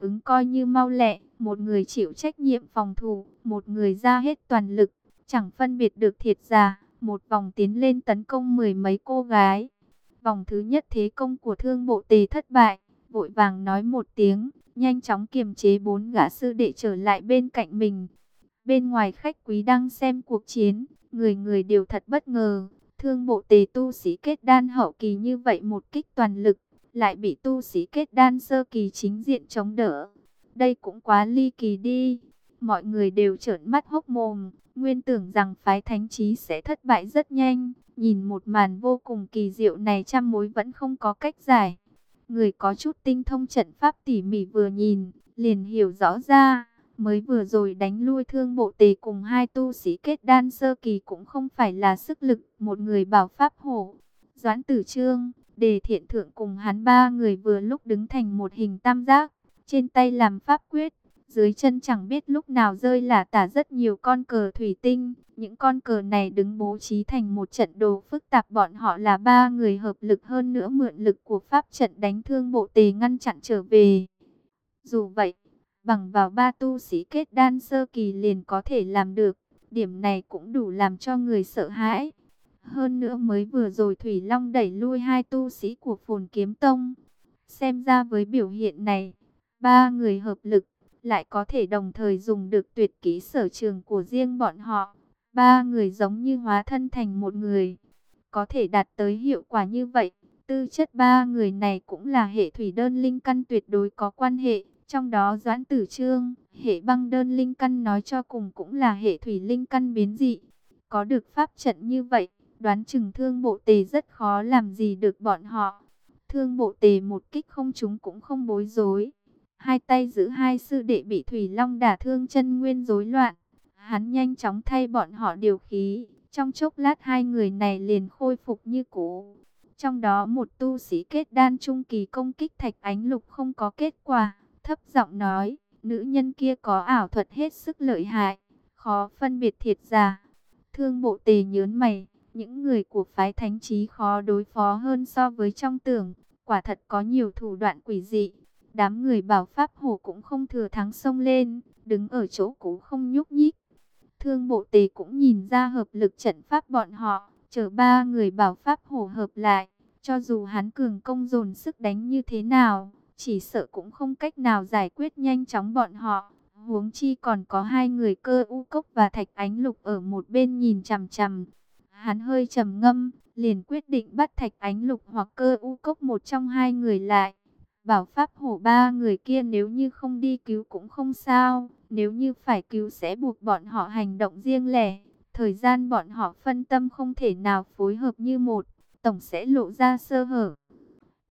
ứng coi như mau lẹ, một người chịu trách nhiệm phòng thủ, một người ra hết toàn lực, chẳng phân biệt được thiệt giả, một vòng tiến lên tấn công mười mấy cô gái. Vòng thứ nhất thế công của thương bộ tề thất bại, vội vàng nói một tiếng, nhanh chóng kiềm chế bốn gã sư đệ trở lại bên cạnh mình. Bên ngoài khách quý đang xem cuộc chiến, người người đều thật bất ngờ, thương bộ tề tu sĩ kết đan hậu kỳ như vậy một kích toàn lực, lại bị tu sĩ kết đan sơ kỳ chính diện chống đỡ. Đây cũng quá ly kỳ đi. Mọi người đều trợn mắt hốc mồm, nguyên tưởng rằng phái thánh trí sẽ thất bại rất nhanh. Nhìn một màn vô cùng kỳ diệu này trăm mối vẫn không có cách giải. Người có chút tinh thông trận pháp tỉ mỉ vừa nhìn, liền hiểu rõ ra. Mới vừa rồi đánh lui thương bộ tề cùng hai tu sĩ kết đan sơ kỳ cũng không phải là sức lực một người bảo pháp hổ. Doãn tử trương, Đề thiện thượng cùng hắn ba người vừa lúc đứng thành một hình tam giác, trên tay làm pháp quyết, dưới chân chẳng biết lúc nào rơi là tả rất nhiều con cờ thủy tinh. Những con cờ này đứng bố trí thành một trận đồ phức tạp bọn họ là ba người hợp lực hơn nữa mượn lực của pháp trận đánh thương bộ tề ngăn chặn trở về. Dù vậy, bằng vào ba tu sĩ kết đan sơ kỳ liền có thể làm được, điểm này cũng đủ làm cho người sợ hãi. Hơn nữa mới vừa rồi Thủy Long đẩy lui hai tu sĩ của phồn kiếm tông. Xem ra với biểu hiện này, ba người hợp lực, lại có thể đồng thời dùng được tuyệt kỹ sở trường của riêng bọn họ. Ba người giống như hóa thân thành một người. Có thể đạt tới hiệu quả như vậy, tư chất ba người này cũng là hệ thủy đơn linh căn tuyệt đối có quan hệ. Trong đó Doãn Tử Trương, hệ băng đơn linh căn nói cho cùng cũng là hệ thủy linh căn biến dị. Có được pháp trận như vậy, đoán chừng thương bộ tề rất khó làm gì được bọn họ. Thương bộ tề một kích không chúng cũng không bối rối. Hai tay giữ hai sư đệ bị Thủy Long đả thương chân nguyên rối loạn. Hắn nhanh chóng thay bọn họ điều khí. Trong chốc lát hai người này liền khôi phục như cũ. Trong đó một tu sĩ kết đan trung kỳ công kích thạch ánh lục không có kết quả. Thấp giọng nói, nữ nhân kia có ảo thuật hết sức lợi hại. Khó phân biệt thiệt giả. Thương bộ tề nhớn mày, những người của phái thánh trí khó đối phó hơn so với trong tưởng, quả thật có nhiều thủ đoạn quỷ dị. Đám người bảo pháp hổ cũng không thừa thắng sông lên, đứng ở chỗ cũ không nhúc nhích. Thương bộ tề cũng nhìn ra hợp lực trận pháp bọn họ, chờ ba người bảo pháp hổ hợp lại. Cho dù hắn cường công dồn sức đánh như thế nào, chỉ sợ cũng không cách nào giải quyết nhanh chóng bọn họ. Huống chi còn có hai người cơ u cốc và thạch ánh lục ở một bên nhìn chằm chằm. Hắn hơi trầm ngâm, liền quyết định bắt Thạch Ánh Lục hoặc cơ u cốc một trong hai người lại. Bảo Pháp Hổ ba người kia nếu như không đi cứu cũng không sao, nếu như phải cứu sẽ buộc bọn họ hành động riêng lẻ. Thời gian bọn họ phân tâm không thể nào phối hợp như một, tổng sẽ lộ ra sơ hở.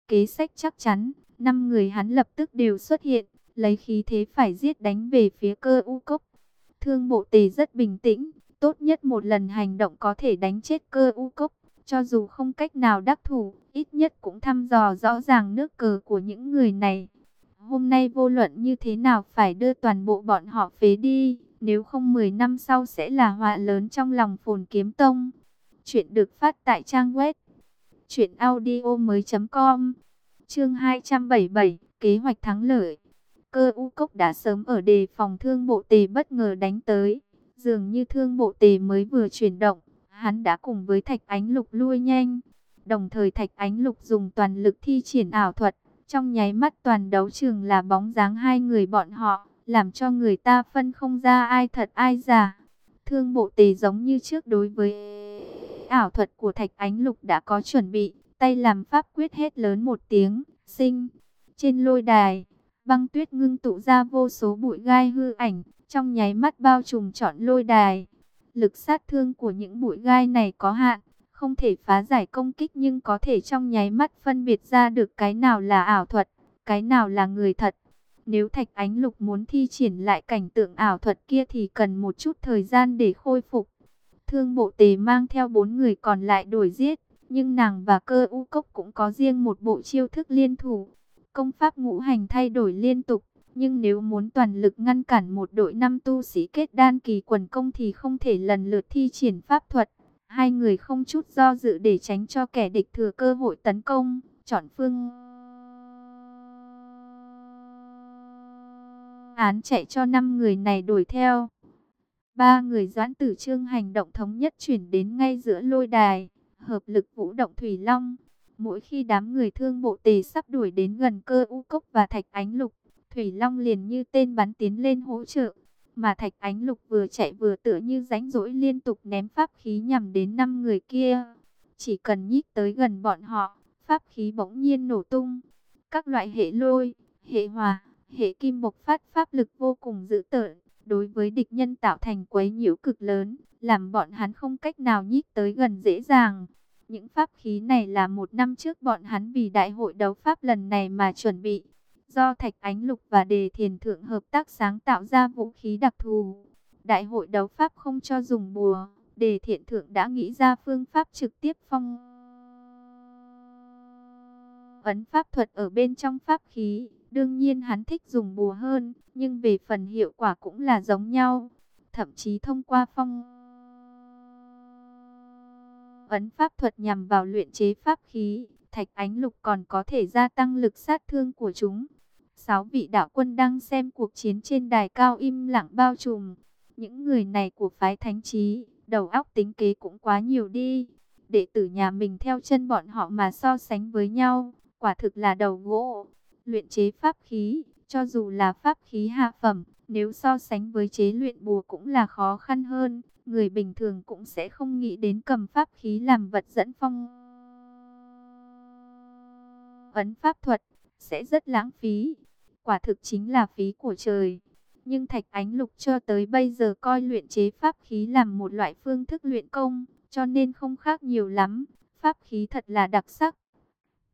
Kế sách chắc chắn, năm người hắn lập tức đều xuất hiện, lấy khí thế phải giết đánh về phía cơ u cốc. Thương bộ tề rất bình tĩnh, Tốt nhất một lần hành động có thể đánh chết cơ u cốc. Cho dù không cách nào đắc thủ, ít nhất cũng thăm dò rõ ràng nước cờ của những người này. Hôm nay vô luận như thế nào phải đưa toàn bộ bọn họ phế đi. Nếu không 10 năm sau sẽ là họa lớn trong lòng phồn kiếm tông. Chuyện được phát tại trang web. truyệnaudio mới.com Chương 277, kế hoạch thắng lợi. Cơ u cốc đã sớm ở đề phòng thương bộ tề bất ngờ đánh tới. Dường như thương bộ tề mới vừa chuyển động, hắn đã cùng với thạch ánh lục lui nhanh. Đồng thời thạch ánh lục dùng toàn lực thi triển ảo thuật, trong nháy mắt toàn đấu trường là bóng dáng hai người bọn họ, làm cho người ta phân không ra ai thật ai giả. Thương bộ tề giống như trước đối với ảo thuật của Thạch Ánh Lục đã có chuẩn bị, tay làm pháp quyết hết lớn một tiếng, sinh. Trên lôi đài, băng tuyết ngưng tụ ra vô số bụi gai hư ảnh, trong nháy mắt bao trùm trọn lôi đài. Lực sát thương của những bụi gai này có hạn, không thể phá giải công kích nhưng có thể trong nháy mắt phân biệt ra được cái nào là ảo thuật, cái nào là người thật. Nếu Thạch Ánh Lục muốn thi triển lại cảnh tượng ảo thuật kia thì cần một chút thời gian để khôi phục. Thương bộ tề mang theo bốn người còn lại đuổi giết, nhưng nàng và cơ u cốc cũng có riêng một bộ chiêu thức liên thủ. Công pháp ngũ hành thay đổi liên tục, nhưng nếu muốn toàn lực ngăn cản một đội năm tu sĩ kết đan kỳ quần công thì không thể lần lượt thi triển pháp thuật. Hai người không chút do dự để tránh cho kẻ địch thừa cơ hội tấn công, chọn phương án chạy cho năm người này đuổi theo. Ba người doãn tử trương hành động thống nhất chuyển đến ngay giữa lôi đài, hợp lực vũ động Thủy Long. Mỗi khi đám người thương bộ tề sắp đuổi đến gần cơ u cốc và thạch ánh lục, Thủy Long liền như tên bắn tiến lên hỗ trợ. Mà thạch ánh lục vừa chạy vừa tựa như rãnh rỗi liên tục ném pháp khí nhằm đến năm người kia. Chỉ cần nhích tới gần bọn họ, pháp khí bỗng nhiên nổ tung. Các loại hệ lôi, hệ hòa, hệ kim bộc phát pháp lực vô cùng dữ tợn đối với địch nhân tạo thành quấy nhiễu cực lớn, làm bọn hắn không cách nào nhích tới gần dễ dàng. Những pháp khí này là một năm trước bọn hắn vì đại hội đấu pháp lần này mà chuẩn bị. Do Thạch Ánh Lục và Đề Thiền Thượng hợp tác sáng tạo ra vũ khí đặc thù. Đại hội đấu pháp không cho dùng bùa, Đề Thiện Thượng đã nghĩ ra phương pháp trực tiếp phong ấn pháp thuật ở bên trong pháp khí. Đương nhiên hắn thích dùng bùa hơn, nhưng về phần hiệu quả cũng là giống nhau. Thậm chí thông qua phong ấn pháp thuật nhằm vào luyện chế pháp khí, thạch ánh lục còn có thể gia tăng lực sát thương của chúng. Sáu vị đạo quân đang xem cuộc chiến trên đài cao im lặng bao trùm. Những người này của phái thánh trí, đầu óc tính kế cũng quá nhiều đi. Đệ tử nhà mình theo chân bọn họ mà so sánh với nhau, quả thực là đầu gỗ. Luyện chế pháp khí, cho dù là pháp khí hạ phẩm, nếu so sánh với chế luyện bùa cũng là khó khăn hơn. Người bình thường cũng sẽ không nghĩ đến cầm pháp khí làm vật dẫn phong. Ấn pháp thuật, sẽ rất lãng phí. Quả thực chính là phí của trời. Nhưng Thạch Ánh Lục cho tới bây giờ coi luyện chế pháp khí làm một loại phương thức luyện công, cho nên không khác nhiều lắm. Pháp khí thật là đặc sắc.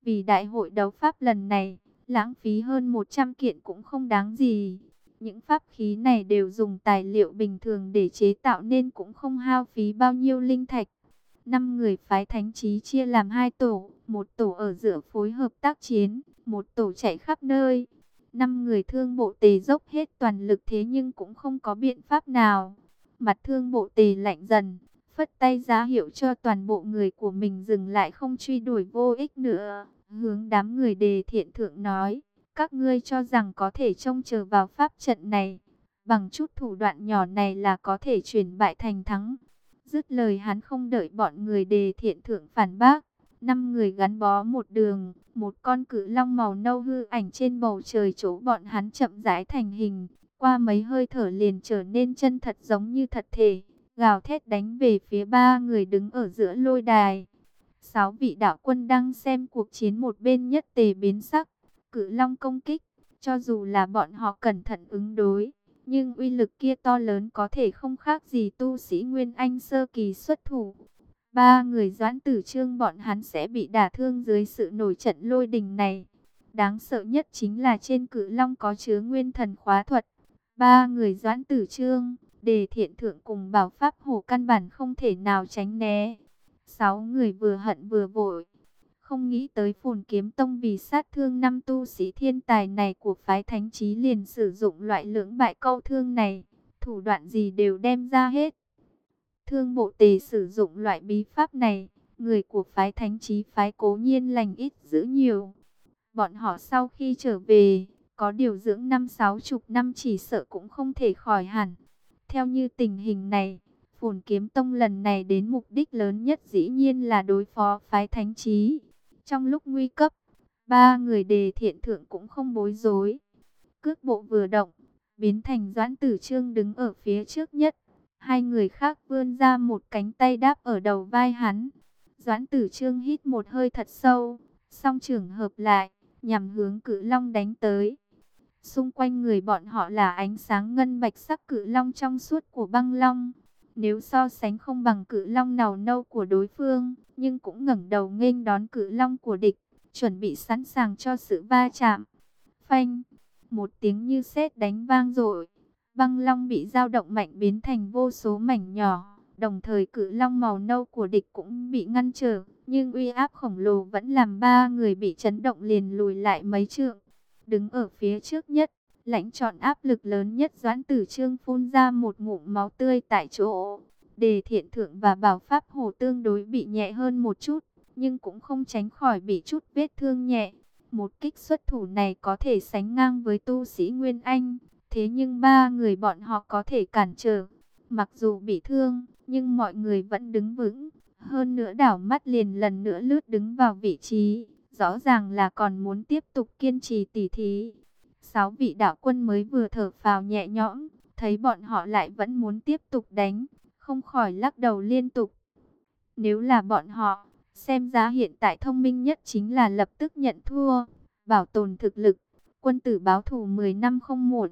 Vì đại hội đấu pháp lần này, lãng phí hơn 100 kiện cũng không đáng gì. Những pháp khí này đều dùng tài liệu bình thường để chế tạo nên cũng không hao phí bao nhiêu linh thạch. Năm người phái thánh trí chia làm hai tổ, một tổ ở giữa phối hợp tác chiến, một tổ chạy khắp nơi. Năm người thương bộ tề dốc hết toàn lực thế nhưng cũng không có biện pháp nào. Mặt thương bộ tề lạnh dần, phất tay giá hiệu cho toàn bộ người của mình dừng lại không truy đuổi vô ích nữa. Hướng đám người đề thiện thượng nói, các ngươi cho rằng có thể trông chờ vào pháp trận này, bằng chút thủ đoạn nhỏ này là có thể chuyển bại thành thắng. Dứt lời hắn không đợi bọn người đề thiện thượng phản bác, năm người gắn bó một đường, một con cự long màu nâu hư ảnh trên bầu trời chỗ bọn hắn chậm rãi thành hình, qua mấy hơi thở liền trở nên chân thật giống như thật thể, gào thét đánh về phía ba người đứng ở giữa lôi đài. Sáu vị đạo quân đang xem cuộc chiến một bên nhất tề biến sắc, cự long công kích, cho dù là bọn họ cẩn thận ứng đối, nhưng uy lực kia to lớn có thể không khác gì tu sĩ Nguyên Anh sơ kỳ xuất thủ. Ba người doãn tử trương bọn hắn sẽ bị đả thương dưới sự nổi trận lôi đình này. Đáng sợ nhất chính là trên cử long có chứa nguyên thần khóa thuật. Ba người doãn tử trương, đề thiện thượng cùng bảo pháp hổ căn bản không thể nào tránh né. Sáu người vừa hận vừa vội. Không nghĩ tới phồn kiếm tông vì sát thương năm tu sĩ thiên tài này của phái thánh trí liền sử dụng loại lưỡng bại câu thương này. Thủ đoạn gì đều đem ra hết. Thương bộ tề sử dụng loại bí pháp này. Người của phái thánh trí phái cố nhiên lành ít giữ nhiều. Bọn họ sau khi trở về, có điều dưỡng năm sáu chục năm chỉ sợ cũng không thể khỏi hẳn. Theo như tình hình này, Phồn Kiếm Tông lần này đến mục đích lớn nhất dĩ nhiên là đối phó phái thánh trí. Trong lúc nguy cấp, ba người đề thiện thượng cũng không bối rối. Cước bộ vừa động, biến thành Doãn Tử Trương đứng ở phía trước nhất. Hai người khác vươn ra một cánh tay đáp ở đầu vai hắn. Doãn Tử Trương hít một hơi thật sâu, song trưởng hợp lại, nhằm hướng cự long đánh tới. Xung quanh người bọn họ là ánh sáng ngân bạch sắc cự long trong suốt của băng long. Nếu so sánh không bằng cự long nào nâu của đối phương, nhưng cũng ngẩng đầu nghênh đón cự long của địch, chuẩn bị sẵn sàng cho sự va chạm. Phanh, một tiếng như sét đánh vang dội, băng long bị dao động mạnh biến thành vô số mảnh nhỏ, đồng thời cự long màu nâu của địch cũng bị ngăn trở, nhưng uy áp khổng lồ vẫn làm ba người bị chấn động liền lùi lại mấy trượng. Đứng ở phía trước nhất, lãnh chọn áp lực lớn nhất Doãn Tử Trương phun ra một ngụm máu tươi tại chỗ. Đề thiện thượng và bảo pháp hồ tương đối bị nhẹ hơn một chút, nhưng cũng không tránh khỏi bị chút vết thương nhẹ. Một kích xuất thủ này có thể sánh ngang với tu sĩ Nguyên Anh, thế nhưng ba người bọn họ có thể cản trở. Mặc dù bị thương, nhưng mọi người vẫn đứng vững. Hơn nữa đảo mắt liền lần nữa lướt đứng vào vị trí, rõ ràng là còn muốn tiếp tục kiên trì tỉ thí. Sáu vị đạo quân mới vừa thở phào nhẹ nhõm, thấy bọn họ lại vẫn muốn tiếp tục đánh, không khỏi lắc đầu liên tục. Nếu là bọn họ, xem giá hiện tại thông minh nhất chính là lập tức nhận thua, bảo tồn thực lực, quân tử báo thù 10 năm không muộn.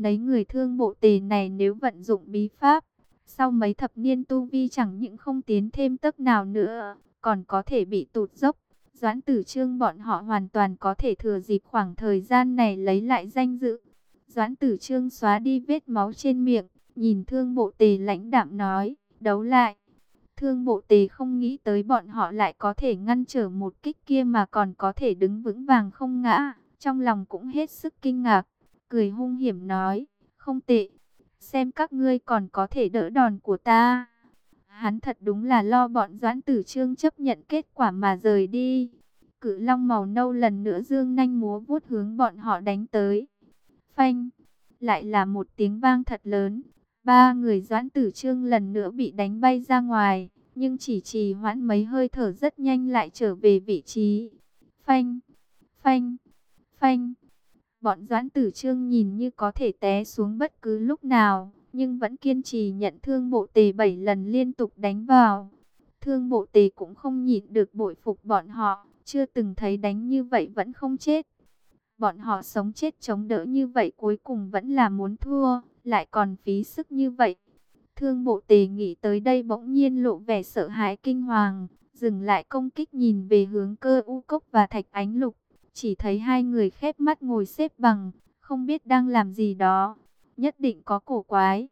Nấy người thương bộ tề này nếu vận dụng bí pháp, sau mấy thập niên tu vi chẳng những không tiến thêm tấc nào nữa, còn có thể bị tụt dốc. Doãn tử trương bọn họ hoàn toàn có thể thừa dịp khoảng thời gian này lấy lại danh dự. Doãn tử trương xóa đi vết máu trên miệng, nhìn thương bộ tề lãnh đạm nói, đấu lại. Thương bộ tề không nghĩ tới bọn họ lại có thể ngăn trở một kích kia mà còn có thể đứng vững vàng không ngã. Trong lòng cũng hết sức kinh ngạc, cười hung hiểm nói, không tệ, xem các ngươi còn có thể đỡ đòn của ta. Hắn thật đúng là lo bọn Doãn Tử Trương chấp nhận kết quả mà rời đi. Cự long màu nâu lần nữa dương nanh múa vuốt hướng bọn họ đánh tới. Phanh, lại là một tiếng vang thật lớn. Ba người Doãn Tử Trương lần nữa bị đánh bay ra ngoài, nhưng chỉ trì hoãn mấy hơi thở rất nhanh lại trở về vị trí. Phanh, phanh, phanh. Bọn Doãn Tử Trương nhìn như có thể té xuống bất cứ lúc nào nhưng vẫn kiên trì nhận thương bộ tề 7 lần liên tục đánh vào. Thương bộ tề cũng không nhịn được bội phục bọn họ, chưa từng thấy đánh như vậy vẫn không chết. Bọn họ sống chết chống đỡ như vậy cuối cùng vẫn là muốn thua, lại còn phí sức như vậy. Thương bộ tề nghĩ tới đây bỗng nhiên lộ vẻ sợ hãi kinh hoàng, dừng lại công kích nhìn về hướng cơ u cốc và thạch ánh lục. Chỉ thấy hai người khép mắt ngồi xếp bằng, không biết đang làm gì đó nhất định có cổ quái.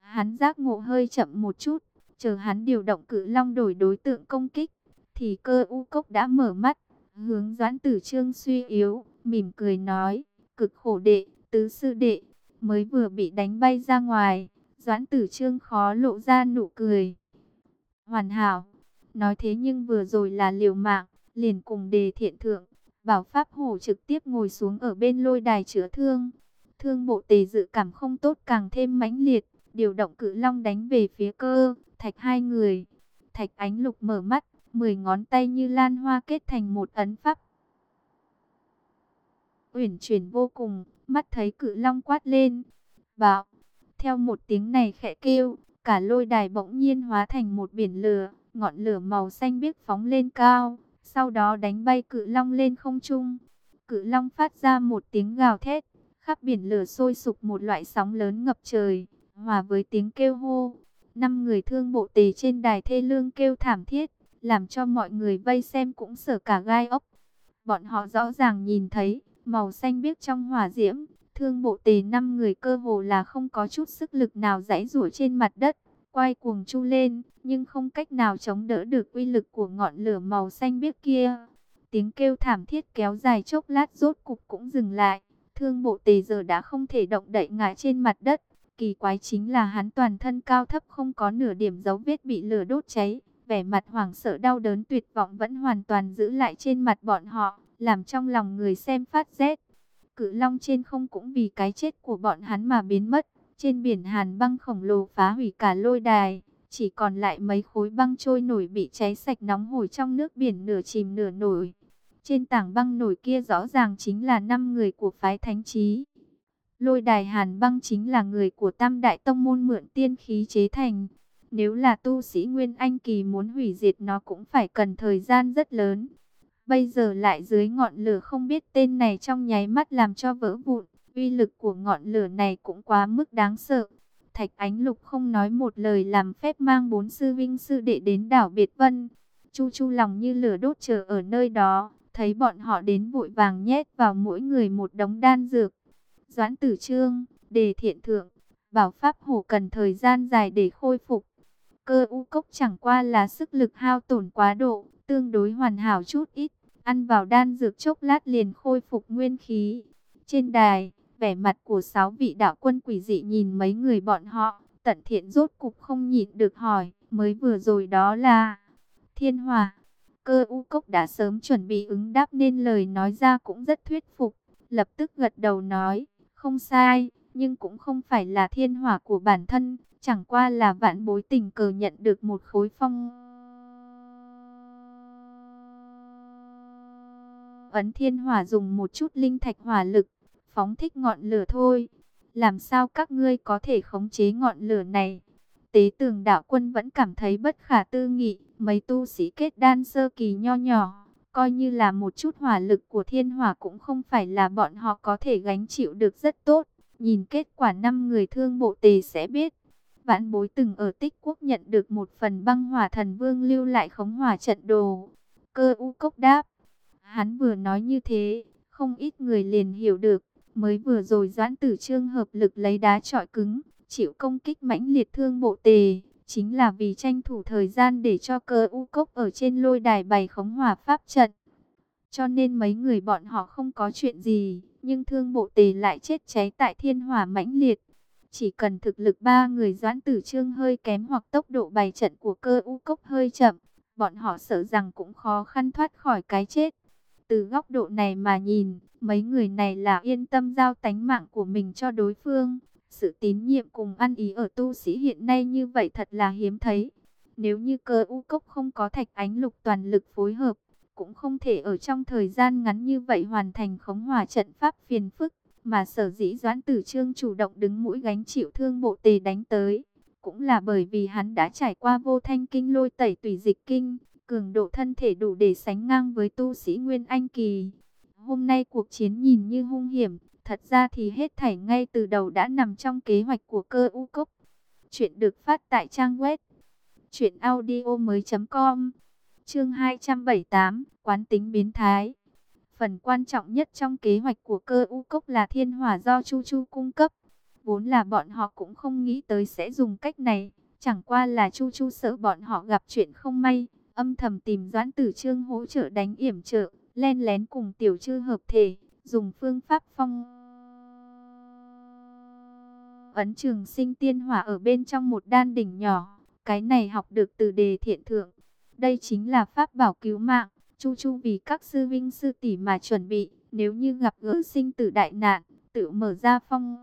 Hắn giác ngộ hơi chậm một chút, chờ hắn điều động cự long đổi đối tượng công kích, thì cơ u cốc đã mở mắt, hướng doãn tử trương suy yếu, mỉm cười nói, cực khổ đệ, tứ sư đệ, mới vừa bị đánh bay ra ngoài, doãn tử trương khó lộ ra nụ cười. Hoàn hảo, nói thế nhưng vừa rồi là liều mạng, liền cùng đề thiện thượng, bảo pháp hổ trực tiếp ngồi xuống ở bên lôi đài chữa thương, Thương bộ tề dự cảm không tốt càng thêm mãnh liệt, điều động cự long đánh về phía cơ, thạch hai người. Thạch ánh lục mở mắt, mười ngón tay như lan hoa kết thành một ấn pháp. Uyển chuyển vô cùng, mắt thấy cự long quát lên. Bảo, theo một tiếng này khẽ kêu, cả lôi đài bỗng nhiên hóa thành một biển lửa, ngọn lửa màu xanh biếc phóng lên cao, sau đó đánh bay cự long lên không trung. Cự long phát ra một tiếng gào thét, khắp biển lửa sôi sục một loại sóng lớn ngập trời, hòa với tiếng kêu hô. Năm người thương bộ tề trên đài thê lương kêu thảm thiết, làm cho mọi người vây xem cũng sở cả gai ốc. Bọn họ rõ ràng nhìn thấy, màu xanh biếc trong hỏa diễm, thương bộ tề năm người cơ hồ là không có chút sức lực nào giãy rủa trên mặt đất, quay cuồng chu lên, nhưng không cách nào chống đỡ được uy lực của ngọn lửa màu xanh biếc kia. Tiếng kêu thảm thiết kéo dài chốc lát rốt cục cũng dừng lại. Thương bộ tề giờ đã không thể động đậy ngã trên mặt đất. Kỳ quái chính là hắn toàn thân cao thấp không có nửa điểm dấu vết bị lửa đốt cháy. Vẻ mặt hoảng sợ đau đớn tuyệt vọng vẫn hoàn toàn giữ lại trên mặt bọn họ, làm trong lòng người xem phát rét. Cự long trên không cũng vì cái chết của bọn hắn mà biến mất. Trên biển hàn băng khổng lồ phá hủy cả lôi đài, chỉ còn lại mấy khối băng trôi nổi bị cháy sạch nóng hổi trong nước biển nửa chìm nửa nổi. Trên tảng băng nổi kia rõ ràng chính là năm người của phái thánh trí. Lôi đài hàn băng chính là người của tam đại tông môn mượn tiên khí chế thành. Nếu là tu sĩ Nguyên Anh Kỳ muốn hủy diệt nó cũng phải cần thời gian rất lớn. Bây giờ lại dưới ngọn lửa không biết tên này trong nháy mắt làm cho vỡ vụn. Uy lực của ngọn lửa này cũng quá mức đáng sợ. Thạch Ánh Lục không nói một lời làm phép mang bốn sư vinh sư đệ đến đảo Biệt Vân. Chu Chu lòng như lửa đốt chờ ở nơi đó, thấy bọn họ đến vội vàng nhét vào mỗi người một đống đan dược. Doãn Tử Trương, Đề Thiện Thượng, Bảo Pháp Hổ cần thời gian dài để khôi phục. Cơ u cốc chẳng qua là sức lực hao tổn quá độ, tương đối hoàn hảo chút ít, ăn vào đan dược chốc lát liền khôi phục nguyên khí. Trên đài, vẻ mặt của sáu vị đạo quân quỷ dị nhìn mấy người bọn họ, tận thiện rốt cục không nhịn được hỏi, mới vừa rồi đó là thiên hòa. Cơ u cốc đã sớm chuẩn bị ứng đáp nên lời nói ra cũng rất thuyết phục, lập tức gật đầu nói, không sai, nhưng cũng không phải là thiên hỏa của bản thân, chẳng qua là vạn bối tình cờ nhận được một khối phong. Ấn thiên hỏa dùng một chút linh thạch hỏa lực, phóng thích ngọn lửa thôi. Làm sao các ngươi có thể khống chế ngọn lửa này? Tế tường đạo quân vẫn cảm thấy bất khả tư nghị, mấy tu sĩ kết đan sơ kỳ nho nhỏ, coi như là một chút hỏa lực của thiên hỏa cũng không phải là bọn họ có thể gánh chịu được rất tốt. Nhìn kết quả năm người thương bộ tề sẽ biết. Vãn bối từng ở tích quốc nhận được một phần băng hỏa thần vương lưu lại khống hỏa trận đồ. Cơ u cốc đáp. Hắn vừa nói như thế, không ít người liền hiểu được. Mới vừa rồi doãn tử trương hợp lực lấy đá trọi cứng, chịu công kích mãnh liệt thương bộ tề. Chính là vì tranh thủ thời gian để cho cơ u cốc ở trên lôi đài bày khống hỏa pháp trận. Cho nên mấy người bọn họ không có chuyện gì, nhưng thương bộ tề lại chết cháy tại thiên hỏa mãnh liệt. Chỉ cần thực lực ba người doãn tử trương hơi kém hoặc tốc độ bày trận của cơ u cốc hơi chậm, bọn họ sợ rằng cũng khó khăn thoát khỏi cái chết. Từ góc độ này mà nhìn, mấy người này là yên tâm giao tánh mạng của mình cho đối phương. Sự tín nhiệm cùng ăn ý ở tu sĩ hiện nay như vậy thật là hiếm thấy. Nếu như cơ u cốc không có thạch ánh lục toàn lực phối hợp, cũng không thể ở trong thời gian ngắn như vậy hoàn thành khống hòa trận pháp phiền phức, mà sở dĩ Doãn Tử Trương chủ động đứng mũi gánh chịu thương bộ tề đánh tới, cũng là bởi vì hắn đã trải qua vô thanh kinh lôi tẩy tùy dịch kinh, cường độ thân thể đủ để sánh ngang với tu sĩ Nguyên Anh Kỳ. Hôm nay cuộc chiến nhìn như hung hiểm, thật ra thì hết thảy ngay từ đầu đã nằm trong kế hoạch của cơ u cốc. Chuyện được phát tại trang web chuyện audio mới.com Chương 278, quán tính biến thái. Phần quan trọng nhất trong kế hoạch của cơ u cốc là thiên hỏa do Chu Chu cung cấp. Vốn là bọn họ cũng không nghĩ tới sẽ dùng cách này. Chẳng qua là Chu Chu sợ bọn họ gặp chuyện không may. Âm thầm tìm doãn tử trương hỗ trợ đánh yểm trợ. Len lén cùng tiểu chư hợp thể. Dùng phương pháp phong... Ấn trường sinh tiên hỏa ở bên trong một đan đỉnh nhỏ. Cái này học được từ đề thiện thượng. Đây chính là pháp bảo cứu mạng, Chu Chu vì các sư vinh sư tỷ mà chuẩn bị, nếu như gặp gỡ sinh tử đại nạn, tự mở ra phong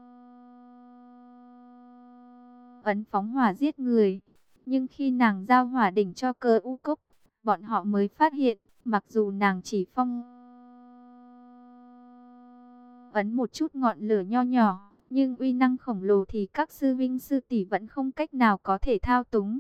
ấn phóng hỏa giết người. Nhưng khi nàng giao hỏa đỉnh cho cơ u cốc, bọn họ mới phát hiện, mặc dù nàng chỉ phong ấn một chút ngọn lửa nho nhỏ, nhưng uy năng khổng lồ thì các sư vinh sư tỷ vẫn không cách nào có thể thao túng.